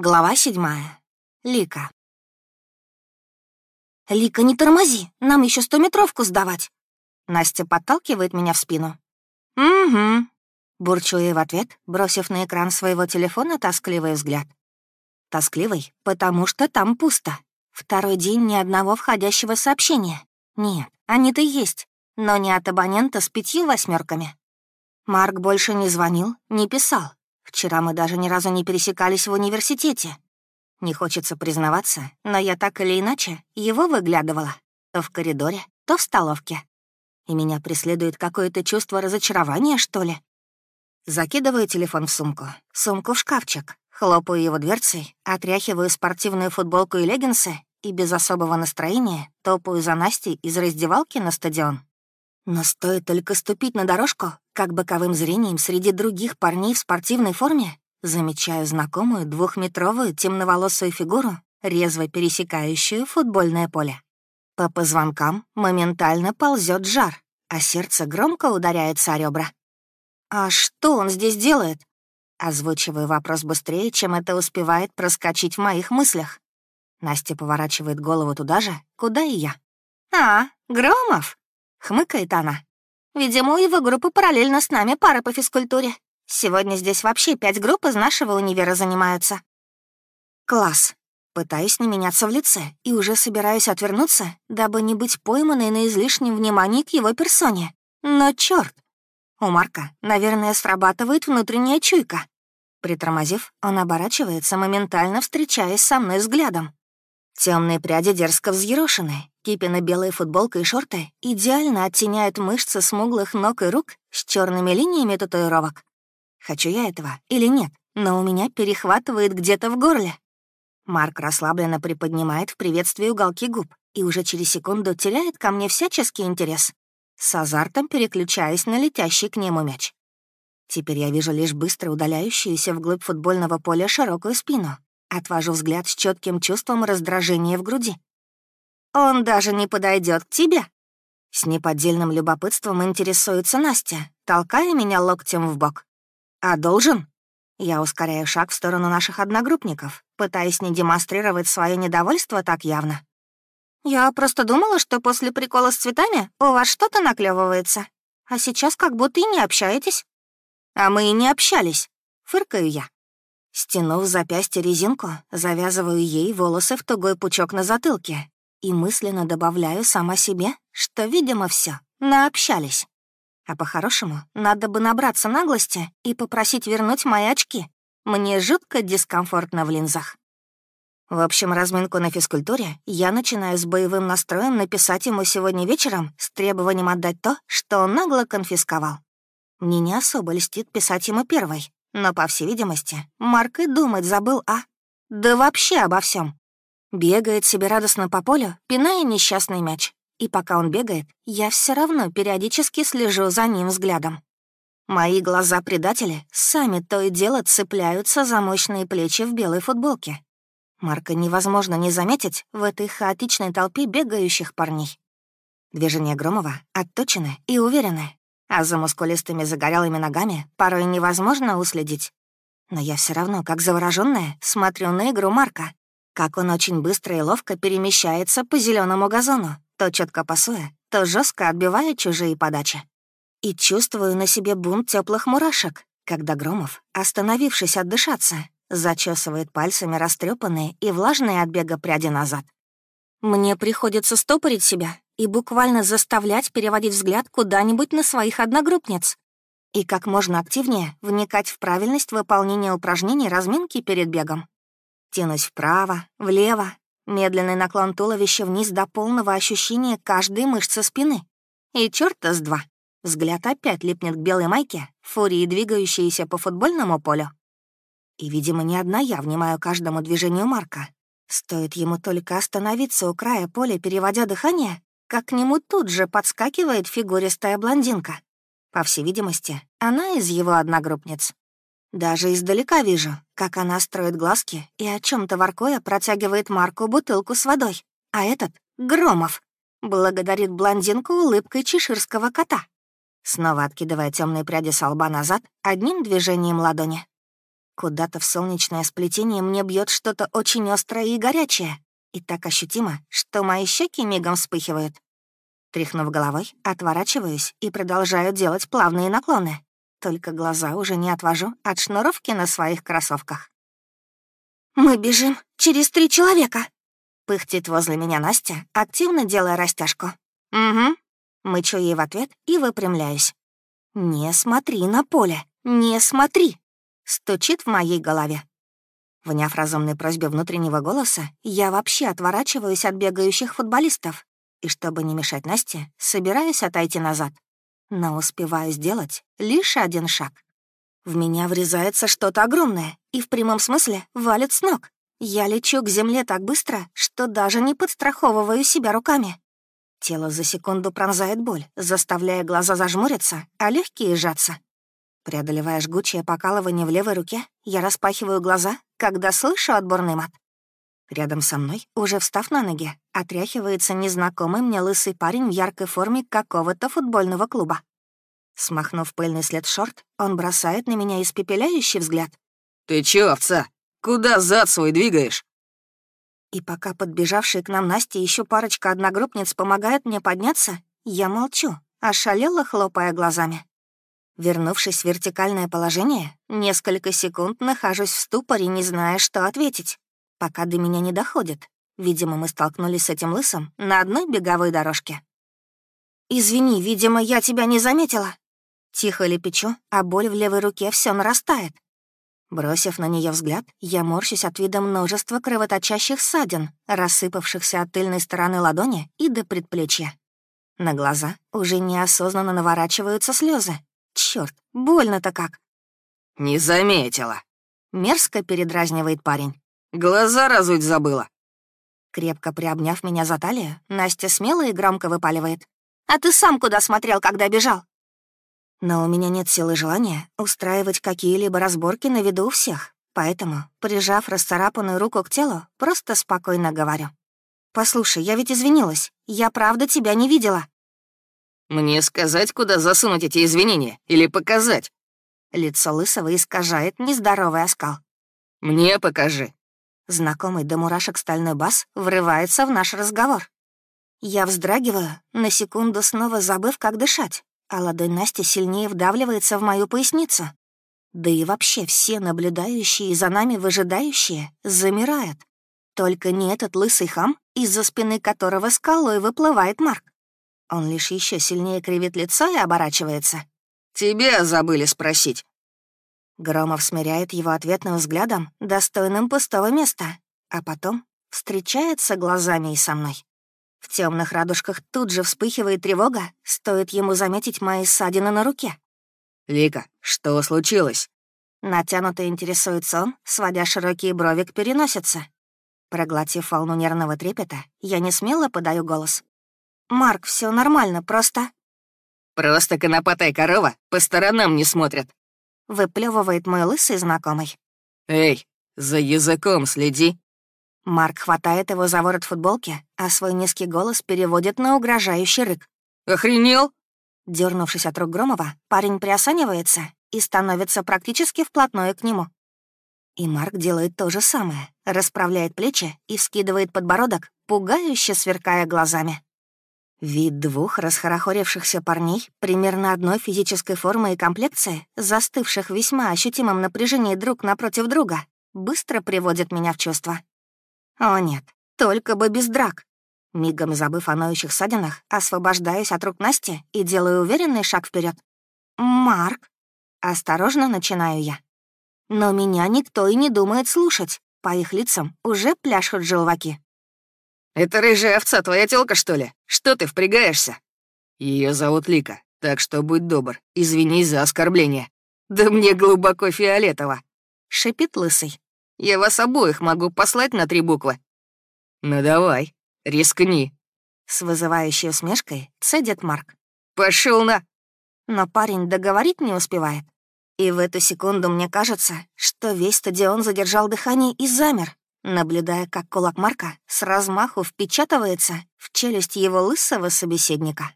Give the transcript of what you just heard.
Глава седьмая. Лика. «Лика, не тормози, нам еще стометровку сдавать!» Настя подталкивает меня в спину. «Угу», — бурчу ей в ответ, бросив на экран своего телефона тоскливый взгляд. Тоскливый, потому что там пусто. Второй день ни одного входящего сообщения. Нет, они-то есть, но не от абонента с пятью восьмерками. Марк больше не звонил, не писал, Вчера мы даже ни разу не пересекались в университете. Не хочется признаваться, но я так или иначе его выглядывала. То в коридоре, то в столовке. И меня преследует какое-то чувство разочарования, что ли. Закидываю телефон в сумку, сумку в шкафчик, хлопаю его дверцей, отряхиваю спортивную футболку и леггинсы и без особого настроения топаю за Настей из раздевалки на стадион. Но стоит только ступить на дорожку, как боковым зрением среди других парней в спортивной форме замечаю знакомую двухметровую темноволосую фигуру, резво пересекающую футбольное поле. По позвонкам моментально ползет жар, а сердце громко ударяется о ребра. «А что он здесь делает?» Озвучиваю вопрос быстрее, чем это успевает проскочить в моих мыслях. Настя поворачивает голову туда же, куда и я. «А, Громов?» — хмыкает она. «Видимо, у его группы параллельно с нами пара по физкультуре. Сегодня здесь вообще пять групп из нашего универа занимаются». «Класс». Пытаюсь не меняться в лице и уже собираюсь отвернуться, дабы не быть пойманной на излишнем внимании к его персоне. Но чёрт! У Марка, наверное, срабатывает внутренняя чуйка. Притормозив, он оборачивается, моментально встречаясь со мной взглядом. Темные пряди дерзко взъерошены, кипина белая футболка и шорты идеально оттеняют мышцы смуглых ног и рук с черными линиями татуировок. Хочу я этого или нет, но у меня перехватывает где-то в горле. Марк расслабленно приподнимает в приветствии уголки губ и уже через секунду теряет ко мне всяческий интерес, с азартом переключаясь на летящий к нему мяч. Теперь я вижу лишь быстро удаляющуюся вглубь футбольного поля широкую спину, Отвожу взгляд с четким чувством раздражения в груди. «Он даже не подойдет к тебе?» С неподдельным любопытством интересуется Настя, толкая меня локтем в бок. «А должен?» Я ускоряю шаг в сторону наших одногруппников, пытаясь не демонстрировать свое недовольство так явно. «Я просто думала, что после прикола с цветами у вас что-то наклевывается, а сейчас как будто и не общаетесь». «А мы и не общались», — фыркаю я. Стянув запястье резинку, завязываю ей волосы в тугой пучок на затылке и мысленно добавляю сама себе, что, видимо, все наобщались. А по-хорошему, надо бы набраться наглости и попросить вернуть мои очки. Мне жутко дискомфортно в линзах. В общем, разминку на физкультуре я начинаю с боевым настроем написать ему сегодня вечером с требованием отдать то, что он нагло конфисковал. Мне не особо льстит писать ему первой, но, по всей видимости, Марк и думать забыл о... Да вообще обо всем. Бегает себе радостно по полю, пиная несчастный мяч. И пока он бегает, я все равно периодически слежу за ним взглядом. Мои глаза-предатели сами то и дело цепляются за мощные плечи в белой футболке. Марка невозможно не заметить в этой хаотичной толпе бегающих парней. Движения Громова отточены и уверены, а за мускулистыми загорелыми ногами порой невозможно уследить. Но я все равно, как заворожённая, смотрю на игру Марка, как он очень быстро и ловко перемещается по зеленому газону, то четко пасуя, то жестко отбивая чужие подачи. И чувствую на себе бунт теплых мурашек, когда Громов, остановившись отдышаться, зачесывает пальцами растрепанные и влажные от бега пряди назад. Мне приходится стопорить себя и буквально заставлять переводить взгляд куда-нибудь на своих одногруппниц и как можно активнее вникать в правильность выполнения упражнений разминки перед бегом. Тянусь вправо, влево, медленный наклон туловища вниз до полного ощущения каждой мышцы спины. И чёрта с два. Взгляд опять липнет к белой майке, фурии, двигающейся по футбольному полю. И, видимо, не одна я внимаю каждому движению Марка. Стоит ему только остановиться у края поля, переводя дыхание, как к нему тут же подскакивает фигуристая блондинка. По всей видимости, она из его одногруппниц. Даже издалека вижу, как она строит глазки и о чем то воркуя протягивает Марку бутылку с водой. А этот — Громов. Благодарит блондинку улыбкой чеширского кота. Снова откидывая темные пряди со лба назад одним движением ладони. Куда-то в солнечное сплетение мне бьет что-то очень острое и горячее, и так ощутимо, что мои щеки мигом вспыхивают. Тряхнув головой, отворачиваюсь и продолжаю делать плавные наклоны. Только глаза уже не отвожу от шнуровки на своих кроссовках. «Мы бежим через три человека!» Пыхтит возле меня Настя, активно делая растяжку. «Угу». Мычу ей в ответ и выпрямляюсь. «Не смотри на поле, не смотри!» Стучит в моей голове. Вняв разумной просьбе внутреннего голоса, я вообще отворачиваюсь от бегающих футболистов. И чтобы не мешать Насте, собираюсь отойти назад. Но успеваю сделать лишь один шаг. В меня врезается что-то огромное и в прямом смысле валит с ног. Я лечу к земле так быстро, что даже не подстраховываю себя руками. Тело за секунду пронзает боль, заставляя глаза зажмуриться, а легкие сжаться. Преодолевая жгучее покалывание в левой руке, я распахиваю глаза, когда слышу отборный мат. Рядом со мной, уже встав на ноги, отряхивается незнакомый мне лысый парень в яркой форме какого-то футбольного клуба. Смахнув пыльный след шорт, он бросает на меня испепеляющий взгляд. «Ты чё, овца? Куда зад свой двигаешь?» И пока подбежавшие к нам Настя и еще парочка одногруппниц помогают мне подняться, я молчу, ошалела, хлопая глазами. Вернувшись в вертикальное положение, несколько секунд нахожусь в ступоре, не зная, что ответить, пока до меня не доходит. Видимо, мы столкнулись с этим лысом на одной беговой дорожке. «Извини, видимо, я тебя не заметила». Тихо лепечу, а боль в левой руке все нарастает. Бросив на нее взгляд, я морщусь от вида множества кровоточащих ссадин, рассыпавшихся от тыльной стороны ладони и до предплечья. На глаза уже неосознанно наворачиваются слезы. Черт, больно-то как. «Не заметила», — мерзко передразнивает парень. «Глаза разуть забыла». Крепко приобняв меня за талию, Настя смело и громко выпаливает. «А ты сам куда смотрел, когда бежал?» Но у меня нет силы желания устраивать какие-либо разборки на виду у всех, поэтому, прижав расцарапанную руку к телу, просто спокойно говорю. «Послушай, я ведь извинилась. Я правда тебя не видела». «Мне сказать, куда засунуть эти извинения? Или показать?» Лицо Лысого искажает нездоровый оскал. «Мне покажи». Знакомый до мурашек стальной бас врывается в наш разговор. Я вздрагиваю, на секунду снова забыв, как дышать а ладонь Насти сильнее вдавливается в мою поясницу. Да и вообще все наблюдающие за нами выжидающие замирают. Только не этот лысый хам, из-за спины которого скалой выплывает Марк. Он лишь еще сильнее кривит лицо и оборачивается. «Тебя забыли спросить». Громов смиряет его ответным взглядом, достойным пустого места, а потом встречается глазами и со мной. В темных радужках тут же вспыхивает тревога, стоит ему заметить мои ссадины на руке. «Лика, что случилось?» Натянуто интересуется он, сводя широкие брови к переносице. Проглотив волну нервного трепета, я не смело подаю голос. «Марк, все нормально, просто...» «Просто конопатая корова по сторонам не смотрят», — выплевывает мой лысый знакомый. «Эй, за языком следи», Марк хватает его за ворот футболки, а свой низкий голос переводит на угрожающий рык. «Охренел?» Дернувшись от рук Громова, парень приосанивается и становится практически вплотную к нему. И Марк делает то же самое, расправляет плечи и вскидывает подбородок, пугающе сверкая глазами. Вид двух расхорохорившихся парней примерно одной физической формы и комплекции, застывших в весьма ощутимом напряжении друг напротив друга, быстро приводит меня в чувство. О нет, только бы без драк. Мигом забыв о ноющих ссадинах, освобождаюсь от рук Насти и делаю уверенный шаг вперед. «Марк!» Осторожно начинаю я. Но меня никто и не думает слушать. По их лицам уже пляшут желваки. «Это рыжая овца, твоя тёлка, что ли? Что ты впрягаешься?» Ее зовут Лика, так что будь добр, извини за оскорбление. Да мне глубоко фиолетово», — шипит лысый. Я вас обоих могу послать на три буквы». «Ну давай, рискни», — с вызывающей усмешкой цедит Марк. Пошел на...» Но парень договорить не успевает. И в эту секунду мне кажется, что весь стадион задержал дыхание и замер, наблюдая, как кулак Марка с размаху впечатывается в челюсть его лысого собеседника.